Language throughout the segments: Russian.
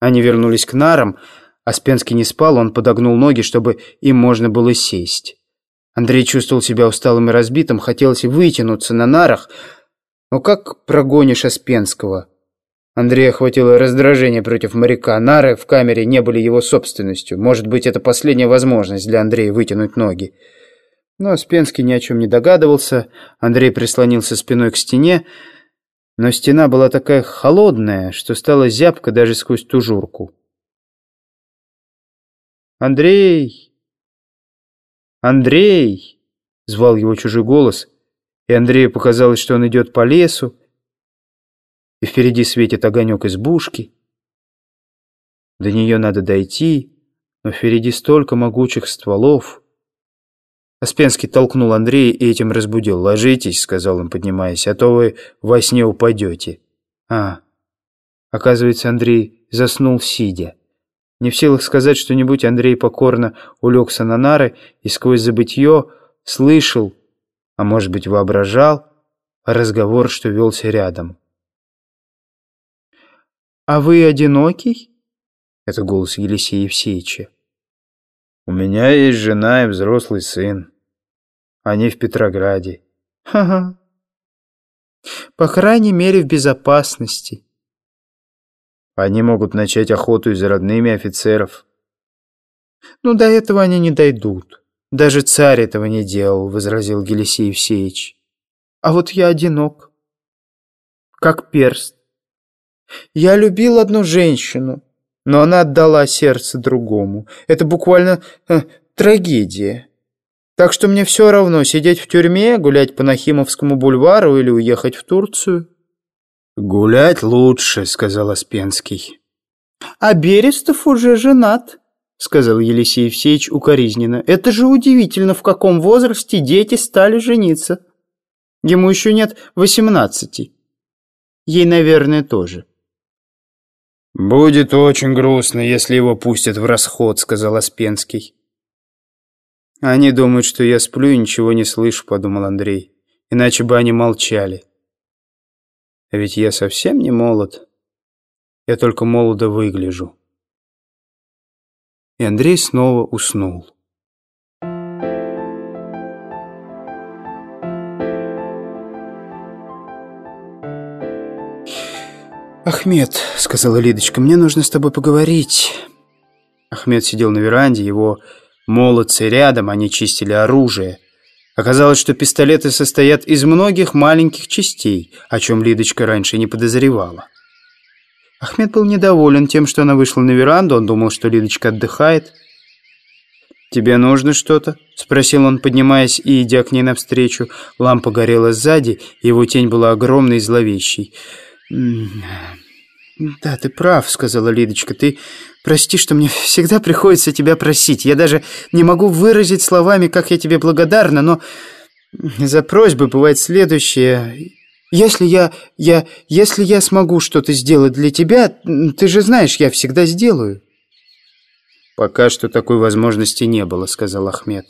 Они вернулись к нарам, а Спенский не спал, он подогнул ноги, чтобы им можно было сесть. Андрей чувствовал себя усталым и разбитым, хотелось вытянуться на нарах, но как прогонишь Аспенского? Андрея охватило раздражение против моряка. Нары в камере не были его собственностью. Может быть, это последняя возможность для Андрея вытянуть ноги. Но Спенский ни о чем не догадывался. Андрей прислонился спиной к стене, но стена была такая холодная, что стала зябко даже сквозь тужурку. «Андрей! Андрей!» — звал его чужой голос, и Андрею показалось, что он идет по лесу, и впереди светит огонек избушки. До нее надо дойти, но впереди столько могучих стволов — Аспенский толкнул Андрея и этим разбудил. «Ложитесь», — сказал он, поднимаясь, — «а то вы во сне упадете». «А». Оказывается, Андрей заснул сидя. Не в силах сказать что-нибудь, Андрей покорно улегся на нары и сквозь забытье слышал, а может быть воображал, разговор, что велся рядом. «А вы одинокий?» — это голос Елисея Евсеевича. У меня есть жена и взрослый сын. Они в Петрограде. Ха-ха. По крайней мере, в безопасности. Они могут начать охоту из родными офицеров. Ну, до этого они не дойдут. Даже царь этого не делал, возразил Гелисей Евсеевич. А вот я одинок. Как перст. Я любил одну женщину но она отдала сердце другому. Это буквально э, трагедия. Так что мне все равно сидеть в тюрьме, гулять по Нахимовскому бульвару или уехать в Турцию. «Гулять лучше», — сказал Аспенский. «А Берестов уже женат», — сказал Елисей Евсеевич укоризненно. «Это же удивительно, в каком возрасте дети стали жениться. Ему еще нет восемнадцати. Ей, наверное, тоже». «Будет очень грустно, если его пустят в расход», — сказал Аспенский. «Они думают, что я сплю и ничего не слышу», — подумал Андрей. «Иначе бы они молчали». А ведь я совсем не молод. Я только молодо выгляжу. И Андрей снова уснул. «Ахмед», — сказала Лидочка, — «мне нужно с тобой поговорить». Ахмед сидел на веранде, его молодцы рядом, они чистили оружие. Оказалось, что пистолеты состоят из многих маленьких частей, о чем Лидочка раньше не подозревала. Ахмед был недоволен тем, что она вышла на веранду, он думал, что Лидочка отдыхает. «Тебе нужно что-то?» — спросил он, поднимаясь и идя к ней навстречу. Лампа горела сзади, его тень была огромной и зловещей. «Да, ты прав», — сказала Лидочка. «Ты прости, что мне всегда приходится тебя просить. Я даже не могу выразить словами, как я тебе благодарна, но за просьбы бывает следующее. Если я... я... если я смогу что-то сделать для тебя, ты же знаешь, я всегда сделаю». «Пока что такой возможности не было», — сказал Ахмед.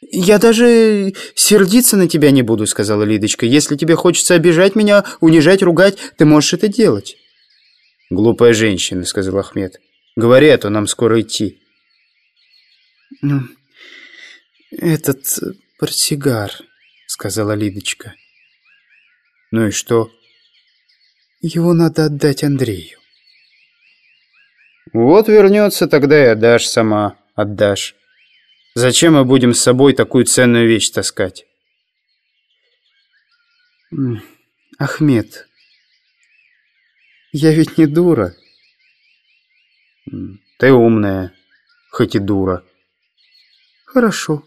«Я даже сердиться на тебя не буду», — сказала Лидочка. «Если тебе хочется обижать меня, унижать, ругать, ты можешь это делать». «Глупая женщина», — сказал Ахмед. «Говори, а то нам скоро идти». «Ну, этот портсигар», — сказала Лидочка. «Ну и что?» «Его надо отдать Андрею». «Вот вернется, тогда и отдашь сама, отдашь». Зачем мы будем с собой такую ценную вещь таскать? Ахмед, я ведь не дура. Ты умная, хоть и дура. Хорошо.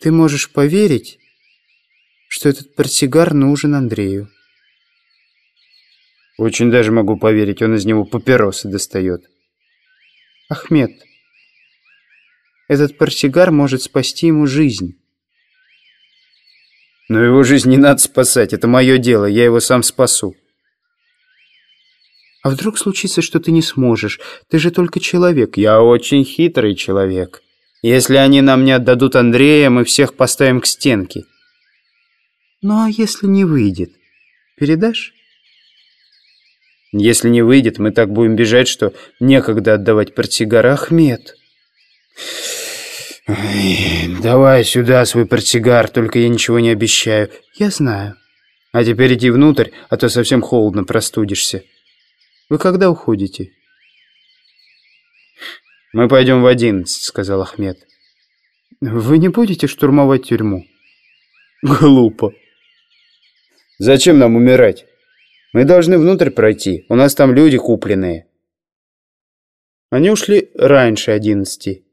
Ты можешь поверить, что этот портсигар нужен Андрею. Очень даже могу поверить, он из него папиросы достает. Ахмед, этот портсигар может спасти ему жизнь. Но его жизнь не надо спасать, это мое дело, я его сам спасу. А вдруг случится, что ты не сможешь? Ты же только человек. Я очень хитрый человек. Если они нам не отдадут Андрея, мы всех поставим к стенке. Ну а если не выйдет, передашь? Если не выйдет, мы так будем бежать, что некогда отдавать портсигар. Ахмед. Давай сюда свой портсигар, только я ничего не обещаю. Я знаю. А теперь иди внутрь, а то совсем холодно, простудишься. Вы когда уходите? Мы пойдем в одиннадцать, сказал Ахмед. Вы не будете штурмовать тюрьму? Глупо. Зачем нам умирать? Мы должны внутрь пройти, у нас там люди купленные. Они ушли раньше одиннадцати.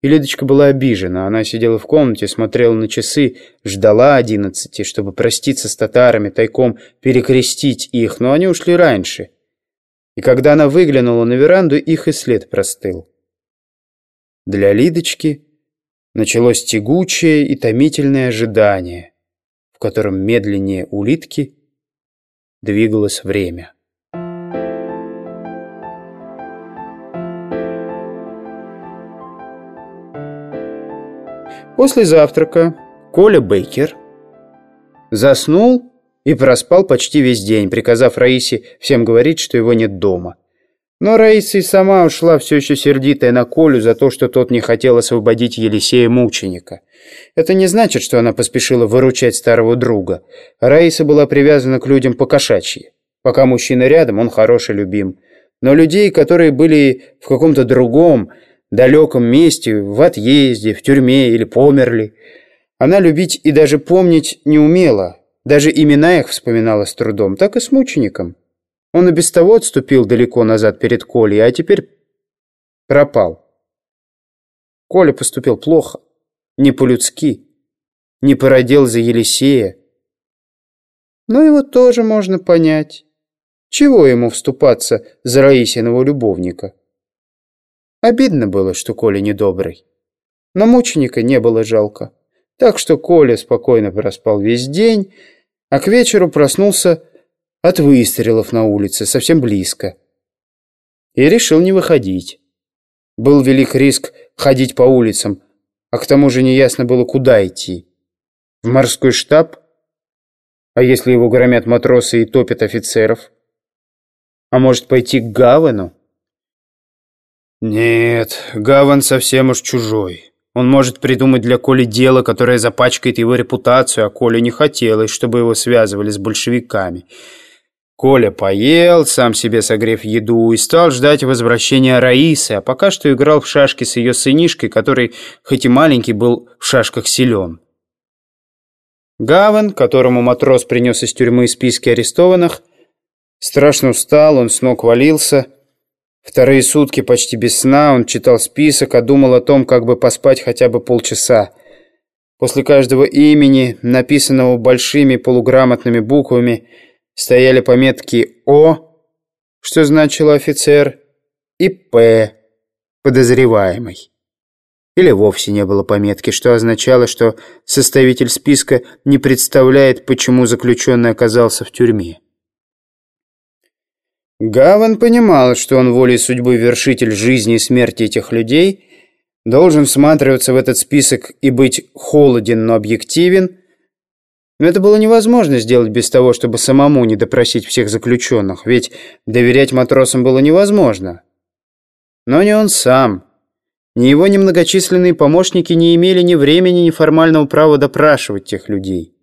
И Лидочка была обижена. Она сидела в комнате, смотрела на часы, ждала одиннадцати, чтобы проститься с татарами, тайком перекрестить их, но они ушли раньше. И когда она выглянула на веранду, их и след простыл. Для Лидочки началось тягучее и томительное ожидание, в котором медленнее улитки двигалось время. После завтрака Коля Бейкер заснул и проспал почти весь день, приказав Раисе всем говорить, что его нет дома. Но Раиса и сама ушла все еще сердитая на Колю за то, что тот не хотел освободить Елисея мученика. Это не значит, что она поспешила выручать старого друга. Раиса была привязана к людям покошачьи. Пока мужчина рядом, он хороший любим. Но людей, которые были в каком-то другом, далеком месте, в отъезде, в тюрьме или померли. Она любить и даже помнить не умела, даже имена их вспоминала с трудом, так и с мучеником. Он и без того отступил далеко назад перед Колей, а теперь пропал. Коля поступил плохо, не по-людски, не породил за Елисея. Но его тоже можно понять. Чего ему вступаться за Раисиного любовника? Обидно было, что Коля недобрый. Но мученика не было жалко. Так что Коля спокойно проспал весь день, а к вечеру проснулся от выстрелов на улице, совсем близко. И решил не выходить. Был велик риск ходить по улицам, а к тому же неясно было, куда идти. В морской штаб? А если его громят матросы и топят офицеров? А может пойти к Гавану? Нет, Гаван совсем уж чужой. Он может придумать для Коли дело, которое запачкает его репутацию, а Коле не хотелось, чтобы его связывали с большевиками. Коля поел, сам себе согрев еду, и стал ждать возвращения Раисы, а пока что играл в шашки с ее сынишкой, который, хоть и маленький, был в шашках силен. Гаван, которому матрос принес из тюрьмы списки арестованных, страшно устал, он с ног валился – Вторые сутки почти без сна он читал список, а думал о том, как бы поспать хотя бы полчаса. После каждого имени, написанного большими полуграмотными буквами, стояли пометки «О», что значило офицер, и «П», подозреваемый. Или вовсе не было пометки, что означало, что составитель списка не представляет, почему заключенный оказался в тюрьме. Гаван понимал, что он волей судьбы вершитель жизни и смерти этих людей, должен всматриваться в этот список и быть холоден, но объективен, но это было невозможно сделать без того, чтобы самому не допросить всех заключенных, ведь доверять матросам было невозможно. Но не он сам, ни его немногочисленные помощники не имели ни времени, ни формального права допрашивать тех людей.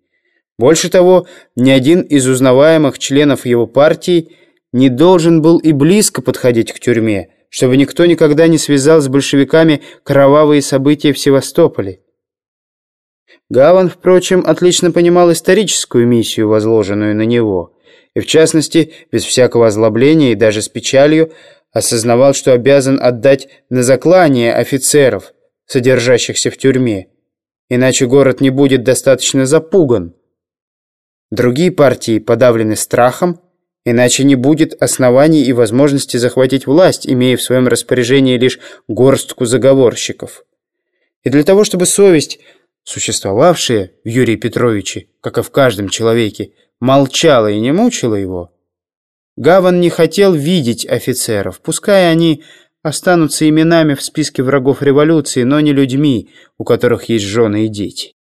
Больше того, ни один из узнаваемых членов его партии – не должен был и близко подходить к тюрьме, чтобы никто никогда не связал с большевиками кровавые события в Севастополе. Гаван, впрочем, отлично понимал историческую миссию, возложенную на него, и, в частности, без всякого озлобления и даже с печалью, осознавал, что обязан отдать на заклание офицеров, содержащихся в тюрьме, иначе город не будет достаточно запуган. Другие партии подавлены страхом, Иначе не будет оснований и возможности захватить власть, имея в своем распоряжении лишь горстку заговорщиков. И для того, чтобы совесть, существовавшая в Юрии Петровиче, как и в каждом человеке, молчала и не мучила его, Гаван не хотел видеть офицеров, пускай они останутся именами в списке врагов революции, но не людьми, у которых есть жены и дети.